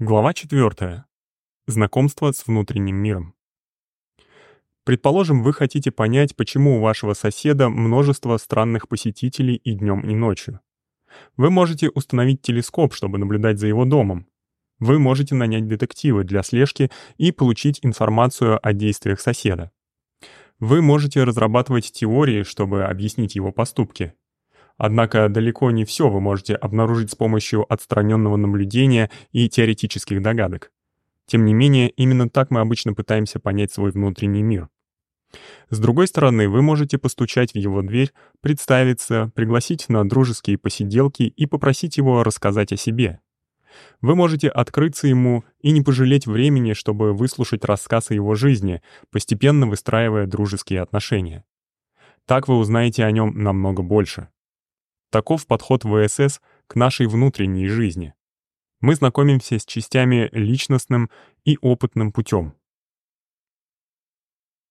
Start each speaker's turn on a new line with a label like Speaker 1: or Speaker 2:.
Speaker 1: Глава 4. Знакомство с внутренним миром. Предположим, вы хотите понять, почему у вашего соседа множество странных посетителей и днем, и ночью. Вы можете установить телескоп, чтобы наблюдать за его домом. Вы можете нанять детектива для слежки и получить информацию о действиях соседа. Вы можете разрабатывать теории, чтобы объяснить его поступки. Однако далеко не все вы можете обнаружить с помощью отстраненного наблюдения и теоретических догадок. Тем не менее, именно так мы обычно пытаемся понять свой внутренний мир. С другой стороны, вы можете постучать в его дверь, представиться, пригласить на дружеские посиделки и попросить его рассказать о себе. Вы можете открыться ему и не пожалеть времени, чтобы выслушать рассказ о его жизни, постепенно выстраивая дружеские отношения. Так вы узнаете о нем намного больше. Таков подход ВСС к нашей внутренней жизни. Мы знакомимся с частями личностным и опытным путем.